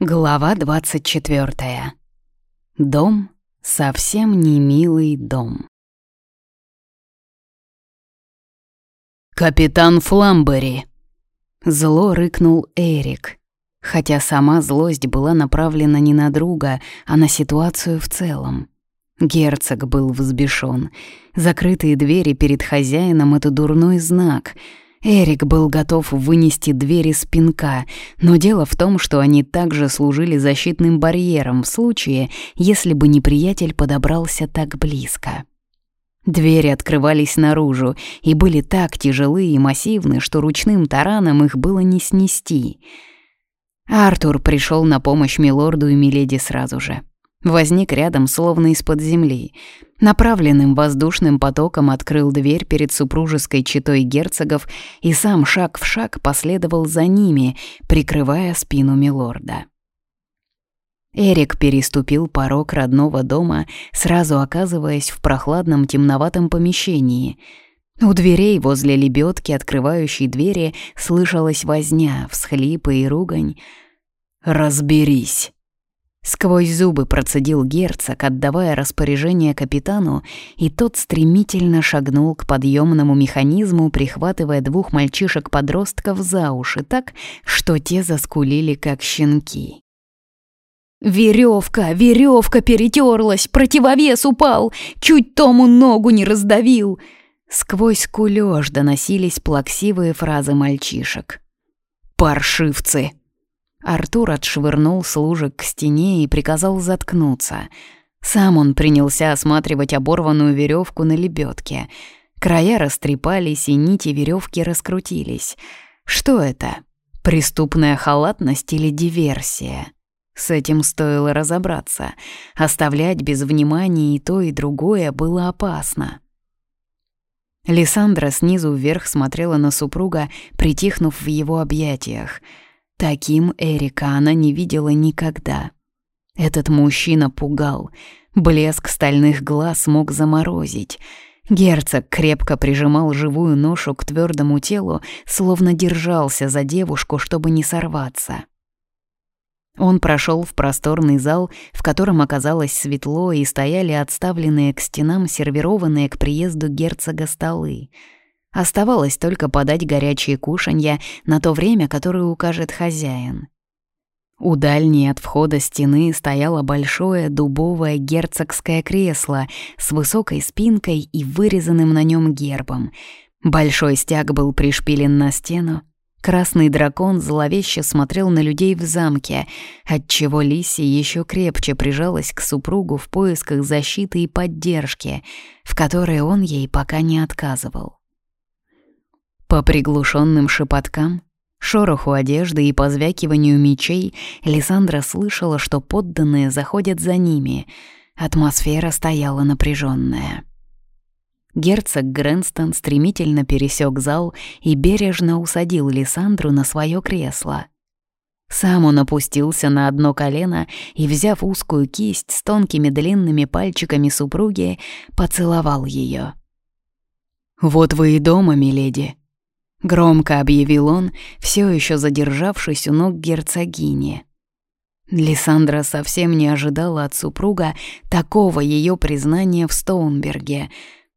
Глава 24. Дом совсем не милый дом. «Капитан Фламбери!» Зло рыкнул Эрик, хотя сама злость была направлена не на друга, а на ситуацию в целом. Герцог был взбешен. Закрытые двери перед хозяином — это дурной знак — Эрик был готов вынести двери с пинка, но дело в том, что они также служили защитным барьером в случае, если бы неприятель подобрался так близко. Двери открывались наружу и были так тяжелы и массивны, что ручным тараном их было не снести. Артур пришел на помощь милорду и миледи сразу же. Возник рядом, словно из-под земли. Направленным воздушным потоком открыл дверь перед супружеской четой герцогов и сам шаг в шаг последовал за ними, прикрывая спину милорда. Эрик переступил порог родного дома, сразу оказываясь в прохладном темноватом помещении. У дверей возле лебедки, открывающей двери, слышалась возня, всхлипы и ругань. «Разберись!» Сквозь зубы процедил герцог, отдавая распоряжение капитану, и тот стремительно шагнул к подъемному механизму, прихватывая двух мальчишек-подростков за уши так, что те заскулили, как щенки. Веревка, веревка перетерлась, противовес упал, чуть Тому ногу не раздавил. Сквозь кулёж доносились плаксивые фразы мальчишек. «Паршивцы!» Артур отшвырнул служек к стене и приказал заткнуться. Сам он принялся осматривать оборванную веревку на лебедке. Края растрепались, и нити веревки раскрутились. Что это? Преступная халатность или диверсия? С этим стоило разобраться. Оставлять без внимания и то, и другое было опасно. Лиссандра снизу вверх смотрела на супруга, притихнув в его объятиях — Таким Эрика она не видела никогда. Этот мужчина пугал. Блеск стальных глаз мог заморозить. Герцог крепко прижимал живую ношу к твердому телу, словно держался за девушку, чтобы не сорваться. Он прошел в просторный зал, в котором оказалось светло и стояли отставленные к стенам сервированные к приезду герцога столы — Оставалось только подать горячие кушанья на то время, которое укажет хозяин. У дальней от входа стены стояло большое дубовое герцогское кресло с высокой спинкой и вырезанным на нем гербом. Большой стяг был пришпилен на стену. Красный дракон зловеще смотрел на людей в замке, отчего Лиси еще крепче прижалась к супругу в поисках защиты и поддержки, в которой он ей пока не отказывал. По приглушенным шепоткам, шороху одежды и позвякиванию мечей Лиссандра слышала, что подданные заходят за ними. Атмосфера стояла напряженная. Герцог Грэнстон стремительно пересек зал и бережно усадил Лиссандру на свое кресло. Сам он опустился на одно колено и, взяв узкую кисть с тонкими длинными пальчиками супруги, поцеловал ее. «Вот вы и дома, миледи», Громко объявил он, все еще задержавшись у ног герцогини. Лиссандра совсем не ожидала от супруга такого ее признания в Стоунберге.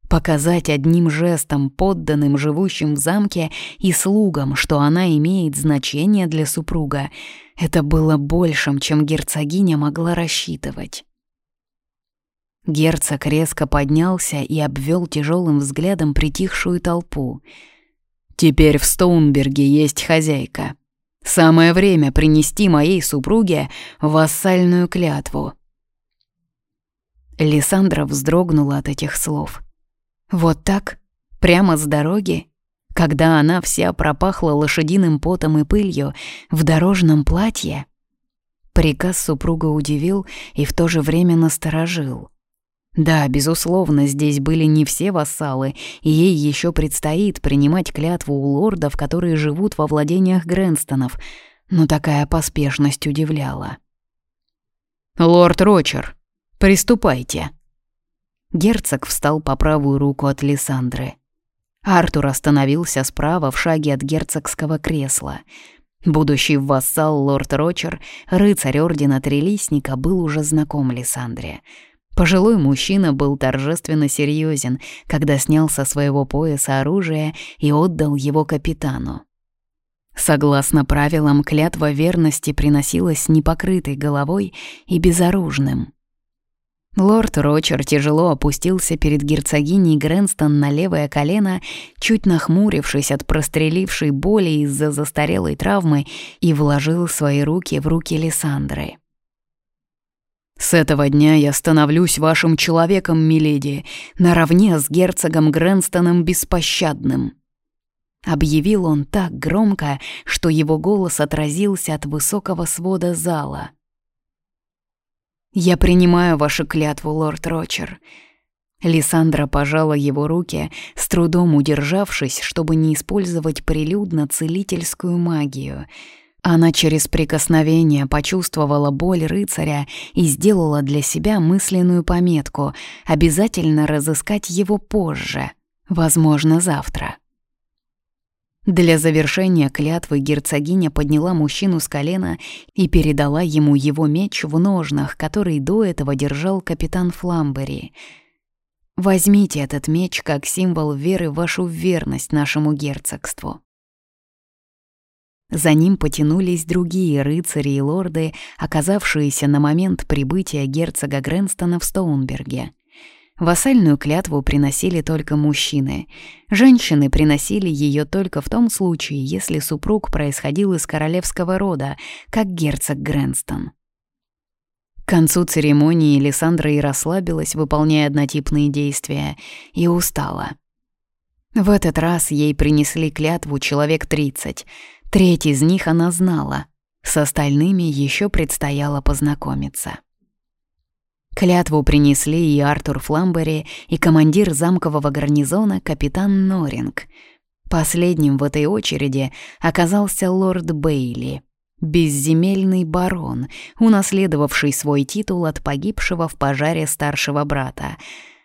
Показать одним жестом подданным, живущим в замке, и слугам, что она имеет значение для супруга, это было большим, чем герцогиня могла рассчитывать. Герцог резко поднялся и обвел тяжелым взглядом притихшую толпу — Теперь в Стоунберге есть хозяйка. Самое время принести моей супруге вассальную клятву». Лиссандра вздрогнула от этих слов. Вот так, прямо с дороги, когда она вся пропахла лошадиным потом и пылью в дорожном платье. Приказ супруга удивил и в то же время насторожил. Да, безусловно, здесь были не все вассалы, и ей еще предстоит принимать клятву у лордов, которые живут во владениях Грэнстонов, но такая поспешность удивляла. «Лорд Рочер, приступайте». Герцог встал по правую руку от Лиссандры. Артур остановился справа в шаге от герцогского кресла. Будущий вассал лорд Рочер, рыцарь ордена Трелисника, был уже знаком Лиссандре. Пожилой мужчина был торжественно серьезен, когда снял со своего пояса оружие и отдал его капитану. Согласно правилам, клятва верности приносилась непокрытой головой и безоружным. Лорд Рочер тяжело опустился перед герцогиней Грэнстон на левое колено, чуть нахмурившись от прострелившей боли из-за застарелой травмы, и вложил свои руки в руки Лиссандры. «С этого дня я становлюсь вашим человеком, миледи, наравне с герцогом Грэнстоном Беспощадным», Объявил он так громко, что его голос отразился от высокого свода зала. «Я принимаю вашу клятву, лорд Рочер». Лиссандра пожала его руки, с трудом удержавшись, чтобы не использовать прилюдно целительскую магию. Она через прикосновение почувствовала боль рыцаря и сделала для себя мысленную пометку обязательно разыскать его позже, возможно, завтра. Для завершения клятвы герцогиня подняла мужчину с колена и передала ему его меч в ножнах, который до этого держал капитан Фламбери. «Возьмите этот меч как символ веры в вашу верность нашему герцогству». За ним потянулись другие рыцари и лорды, оказавшиеся на момент прибытия герцога Грэнстона в Стоунберге. Вассальную клятву приносили только мужчины. Женщины приносили ее только в том случае, если супруг происходил из королевского рода, как герцог Грэнстон. К концу церемонии Лиссандра и расслабилась, выполняя однотипные действия, и устала. В этот раз ей принесли клятву человек 30. Треть из них она знала. С остальными еще предстояло познакомиться. Клятву принесли и Артур Фламбери, и командир замкового гарнизона капитан Норинг. Последним в этой очереди оказался лорд Бейли, безземельный барон, унаследовавший свой титул от погибшего в пожаре старшего брата.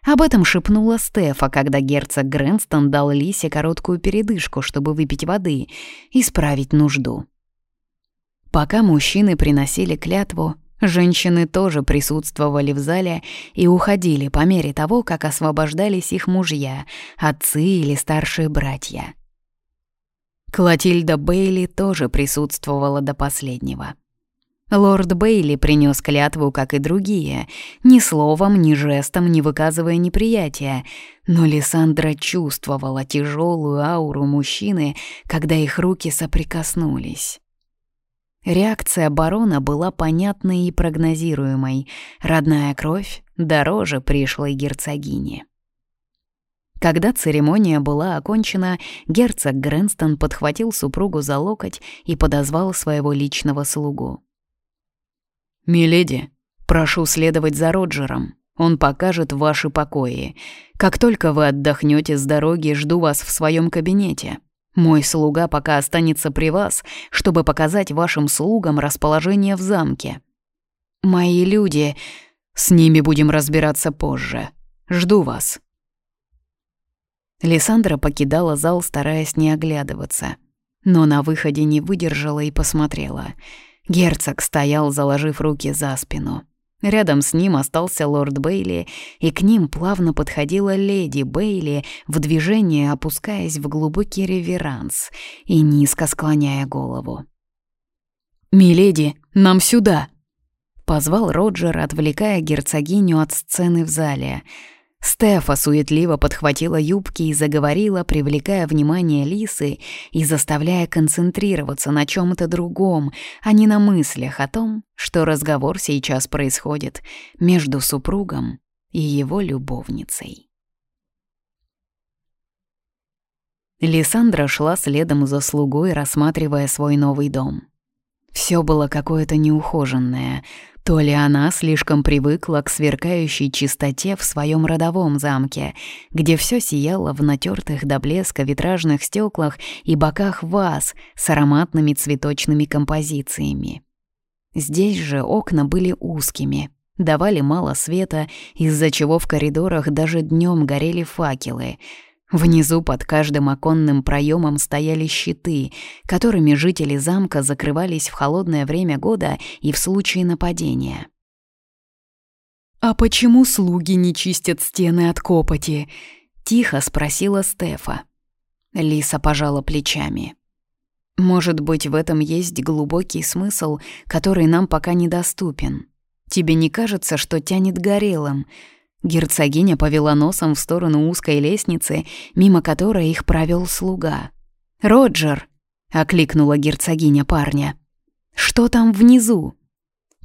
Об этом шепнула Стефа, когда герцог Грэнстон дал Лисе короткую передышку, чтобы выпить воды и справить нужду. Пока мужчины приносили клятву, Женщины тоже присутствовали в зале и уходили по мере того, как освобождались их мужья, отцы или старшие братья. Клотильда Бейли тоже присутствовала до последнего. Лорд Бейли принес клятву, как и другие, ни словом, ни жестом не выказывая неприятия, но Лиссандра чувствовала тяжелую ауру мужчины, когда их руки соприкоснулись. Реакция барона была понятной и прогнозируемой. Родная кровь дороже пришлой герцогини. Когда церемония была окончена, герцог Грэнстон подхватил супругу за локоть и подозвал своего личного слугу. «Миледи, прошу следовать за Роджером. Он покажет ваши покои. Как только вы отдохнете с дороги, жду вас в своем кабинете. Мой слуга пока останется при вас, чтобы показать вашим слугам расположение в замке. Мои люди... С ними будем разбираться позже. Жду вас». Лиссандра покидала зал, стараясь не оглядываться. Но на выходе не выдержала и посмотрела. Герцог стоял, заложив руки за спину. Рядом с ним остался лорд Бейли, и к ним плавно подходила леди Бейли, в движении опускаясь в глубокий реверанс и низко склоняя голову. «Миледи, нам сюда!» — позвал Роджер, отвлекая герцогиню от сцены в зале — Стефа суетливо подхватила юбки и заговорила, привлекая внимание Лисы и заставляя концентрироваться на чем то другом, а не на мыслях о том, что разговор сейчас происходит между супругом и его любовницей. Лиссандра шла следом за слугой, рассматривая свой новый дом. Все было какое-то неухоженное — то ли она слишком привыкла к сверкающей чистоте в своем родовом замке, где все сияло в натертых до блеска витражных стеклах и боках ваз с ароматными цветочными композициями. Здесь же окна были узкими, давали мало света, из-за чего в коридорах даже днем горели факелы. Внизу под каждым оконным проемом стояли щиты, которыми жители замка закрывались в холодное время года и в случае нападения. «А почему слуги не чистят стены от копоти?» — тихо спросила Стефа. Лиса пожала плечами. «Может быть, в этом есть глубокий смысл, который нам пока недоступен. Тебе не кажется, что тянет горелым?» Герцогиня повела носом в сторону узкой лестницы, мимо которой их провел слуга. «Роджер!» — окликнула герцогиня парня. «Что там внизу?»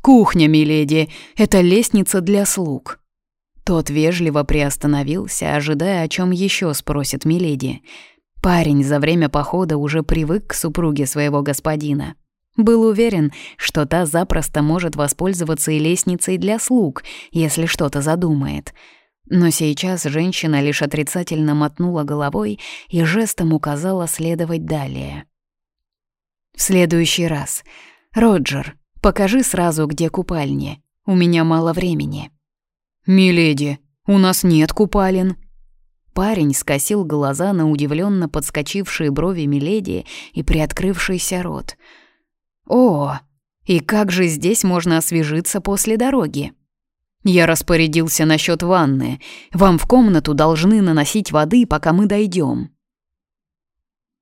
«Кухня, миледи, это лестница для слуг». Тот вежливо приостановился, ожидая, о чем еще спросит миледи. Парень за время похода уже привык к супруге своего господина. Был уверен, что та запросто может воспользоваться и лестницей для слуг, если что-то задумает. Но сейчас женщина лишь отрицательно мотнула головой и жестом указала следовать далее. «В следующий раз. Роджер, покажи сразу, где купальни. У меня мало времени». «Миледи, у нас нет купалин», Парень скосил глаза на удивленно подскочившие брови Миледи и приоткрывшийся рот — «О, и как же здесь можно освежиться после дороги?» «Я распорядился насчет ванны. Вам в комнату должны наносить воды, пока мы дойдем.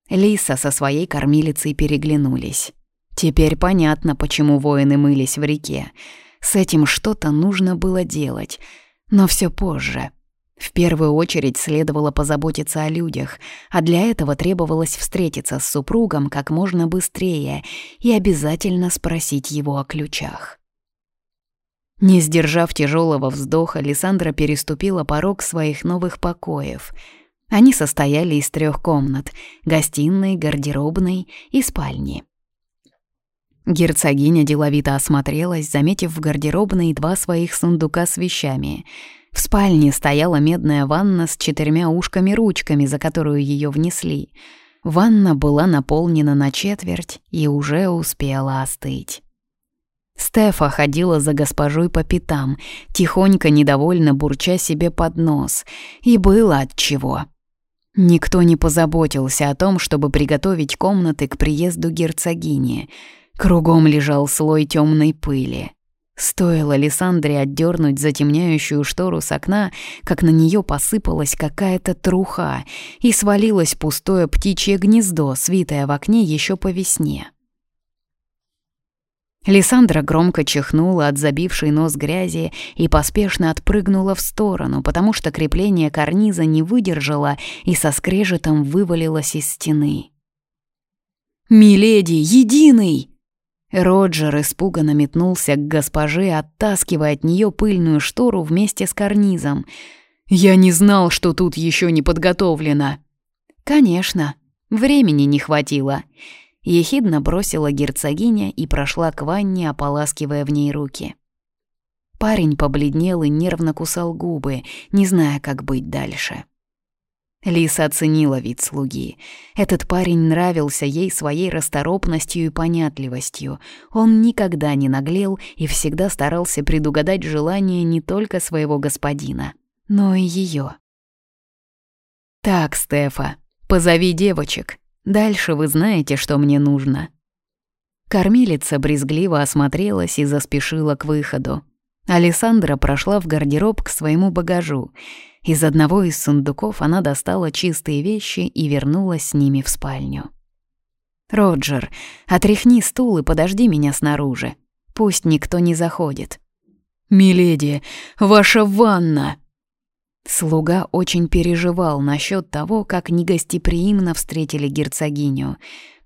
Лиса со своей кормилицей переглянулись. Теперь понятно, почему воины мылись в реке. С этим что-то нужно было делать, но все позже. В первую очередь следовало позаботиться о людях, а для этого требовалось встретиться с супругом как можно быстрее и обязательно спросить его о ключах. Не сдержав тяжелого вздоха, Лиссандра переступила порог своих новых покоев. Они состояли из трех комнат — гостиной, гардеробной и спальни. Герцогиня деловито осмотрелась, заметив в гардеробной два своих сундука с вещами — в спальне стояла медная ванна с четырьмя ушками-ручками, за которую ее внесли. Ванна была наполнена на четверть и уже успела остыть. Стефа ходила за госпожой по пятам, тихонько недовольно бурча себе под нос. И было от чего. Никто не позаботился о том, чтобы приготовить комнаты к приезду герцогини. Кругом лежал слой темной пыли. Стоило Лиссандре отдернуть затемняющую штору с окна, как на нее посыпалась какая-то труха и свалилось пустое птичье гнездо, свитое в окне еще по весне. Лиссандра громко чихнула от забившей нос грязи и поспешно отпрыгнула в сторону, потому что крепление карниза не выдержало и со скрежетом вывалилось из стены. «Миледи, единый!» Роджер испуганно метнулся к госпоже, оттаскивая от нее пыльную штору вместе с карнизом. «Я не знал, что тут еще не подготовлено». «Конечно, времени не хватило». Ехидно бросила герцогиня и прошла к ванне, ополаскивая в ней руки. Парень побледнел и нервно кусал губы, не зная, как быть дальше. Лиса оценила вид слуги. Этот парень нравился ей своей расторопностью и понятливостью. Он никогда не наглел и всегда старался предугадать желания не только своего господина, но и ее. «Так, Стефа, позови девочек. Дальше вы знаете, что мне нужно». Кормилица брезгливо осмотрелась и заспешила к выходу. Александра прошла в гардероб к своему багажу — из одного из сундуков она достала чистые вещи и вернулась с ними в спальню. «Роджер, отряхни стул и подожди меня снаружи. Пусть никто не заходит». «Миледи, ваша ванна!» Слуга очень переживал насчет того, как негостеприимно встретили герцогиню.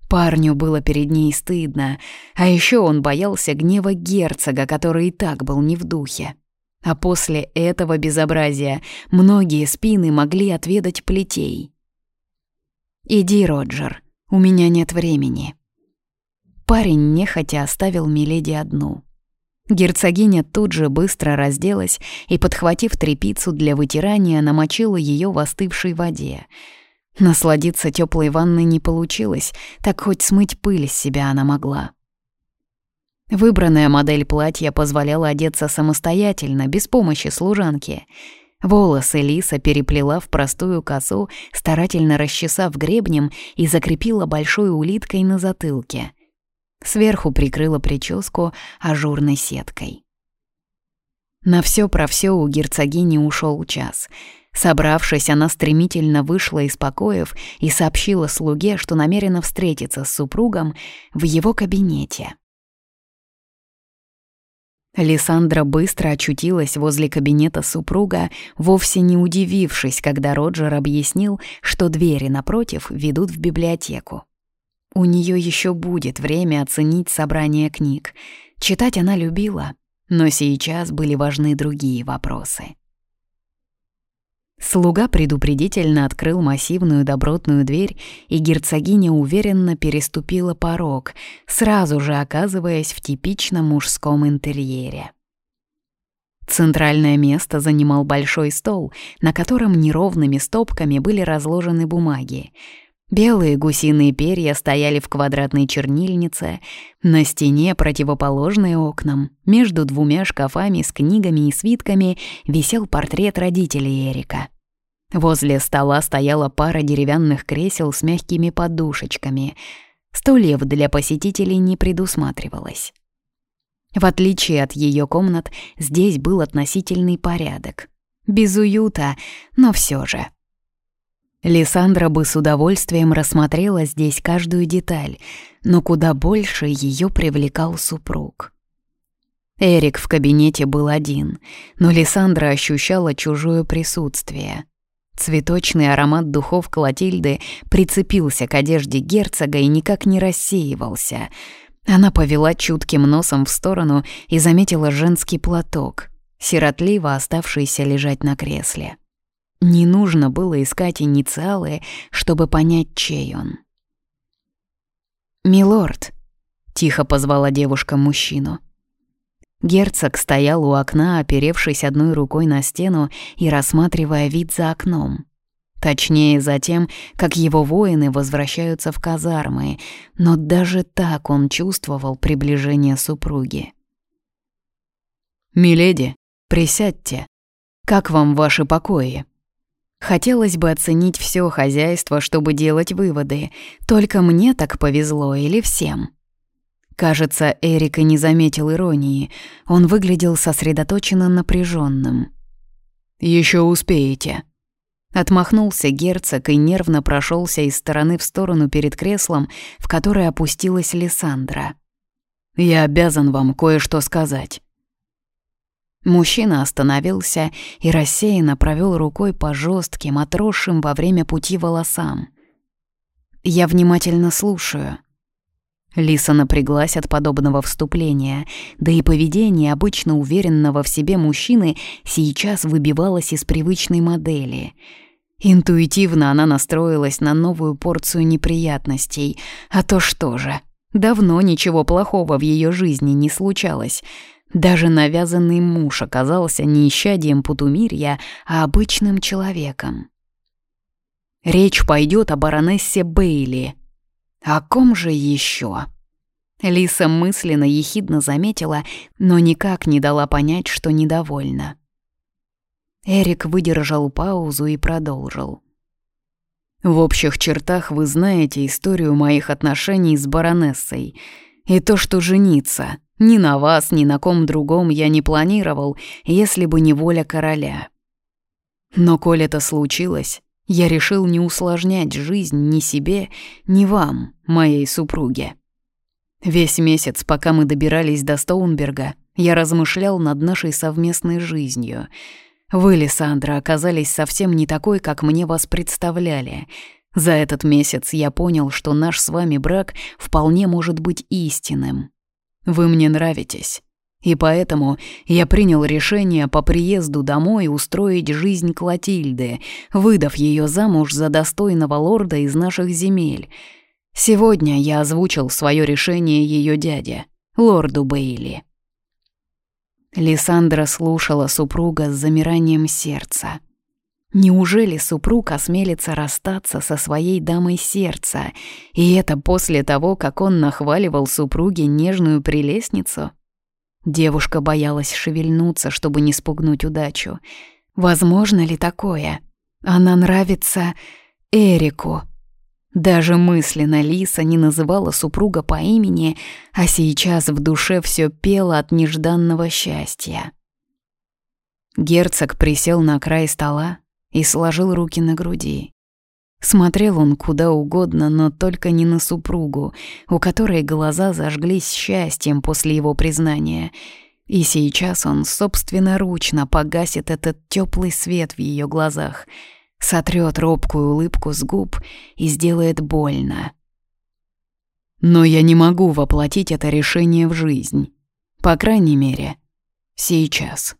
Парню было перед ней стыдно, а еще он боялся гнева герцога, который и так был не в духе. А после этого безобразия многие спины могли отведать плетей. «Иди, Роджер, у меня нет времени». Парень нехотя оставил Миледи одну. Герцогиня тут же быстро разделась и, подхватив трепицу для вытирания, намочила ее в остывшей воде. Насладиться теплой ванной не получилось, так хоть смыть пыль с себя она могла. Выбранная модель платья позволяла одеться самостоятельно, без помощи служанки. Волосы Лиса переплела в простую косу, старательно расчесав гребнем и закрепила большой улиткой на затылке. Сверху прикрыла прическу ажурной сеткой. На все про все у герцогини ушел час. Собравшись, она стремительно вышла из покоев и сообщила слуге, что намерена встретиться с супругом в его кабинете. Лиссандра быстро очутилась возле кабинета супруга, вовсе не удивившись, когда Роджер объяснил, что двери напротив ведут в библиотеку. У нее еще будет время оценить собрание книг. Читать она любила, но сейчас были важны другие вопросы. Слуга предупредительно открыл массивную добротную дверь, и герцогиня уверенно переступила порог, сразу же оказываясь в типичном мужском интерьере. Центральное место занимал большой стол, на котором неровными стопками были разложены бумаги — Белые гусиные перья стояли в квадратной чернильнице, на стене, противоположной окнам, между двумя шкафами с книгами и свитками висел портрет родителей Эрика. Возле стола стояла пара деревянных кресел с мягкими подушечками. Стульев для посетителей не предусматривалось. В отличие от ее комнат, здесь был относительный порядок. Без уюта, но все же. Лиссандра бы с удовольствием рассмотрела здесь каждую деталь, но куда больше ее привлекал супруг. Эрик в кабинете был один, но Лиссандра ощущала чужое присутствие. Цветочный аромат духов Клотильды прицепился к одежде герцога и никак не рассеивался. Она повела чутким носом в сторону и заметила женский платок, сиротливо оставшийся лежать на кресле. Не нужно было искать инициалы, чтобы понять, чей он. «Милорд», — тихо позвала девушка мужчину. Герцог стоял у окна, оперевшись одной рукой на стену и рассматривая вид за окном. Точнее, за тем, как его воины возвращаются в казармы, но даже так он чувствовал приближение супруги. «Миледи, присядьте. Как вам ваши покои?» Хотелось бы оценить все хозяйство, чтобы делать выводы. Только мне так повезло или всем? Кажется, Эрика не заметил иронии. Он выглядел сосредоточенно напряженным. Еще успеете». Отмахнулся герцог и нервно прошелся из стороны в сторону перед креслом, в которое опустилась Лиссандра. «Я обязан вам кое-что сказать». Мужчина остановился и рассеянно провел рукой по жестким, отросшим во время пути волосам. «Я внимательно слушаю». Лиса напряглась от подобного вступления, да и поведение обычно уверенного в себе мужчины сейчас выбивалось из привычной модели. Интуитивно она настроилась на новую порцию неприятностей. А то что же, давно ничего плохого в ее жизни не случалось — даже навязанный муж оказался не исчадием Путумирья, а обычным человеком. Речь пойдет о баронессе Бейли. О ком же еще? Лиса мысленно ехидно заметила, но никак не дала понять, что недовольна. Эрик выдержал паузу и продолжил. «В общих чертах вы знаете историю моих отношений с баронессой и то, что жениться ни на вас, ни на ком другом я не планировал, если бы не воля короля. Но коль это случилось, я решил не усложнять жизнь ни себе, ни вам, моей супруге. Весь месяц, пока мы добирались до Стоунберга, я размышлял над нашей совместной жизнью. Вы, Лиссандра, оказались совсем не такой, как мне вас представляли. За этот месяц я понял, что наш с вами брак вполне может быть истинным. Вы мне нравитесь. И поэтому я принял решение по приезду домой устроить жизнь Клотильды, выдав ее замуж за достойного лорда из наших земель. Сегодня я озвучил свое решение ее дяде, лорду Бейли. Лиссандра слушала супруга с замиранием сердца. Неужели супруг осмелится расстаться со своей дамой сердца, и это после того, как он нахваливал супруге нежную прелестницу? Девушка боялась шевельнуться, чтобы не спугнуть удачу. Возможно ли такое? Она нравится Эрику. Даже мысленно Лиса не называла супруга по имени, а сейчас в душе все пело от нежданного счастья. Герцог присел на край стола и сложил руки на груди. Смотрел он куда угодно, но только не на супругу, у которой глаза зажглись счастьем после его признания. И сейчас он собственноручно погасит этот теплый свет в ее глазах, сотрет робкую улыбку с губ и сделает больно. Но я не могу воплотить это решение в жизнь. По крайней мере, сейчас.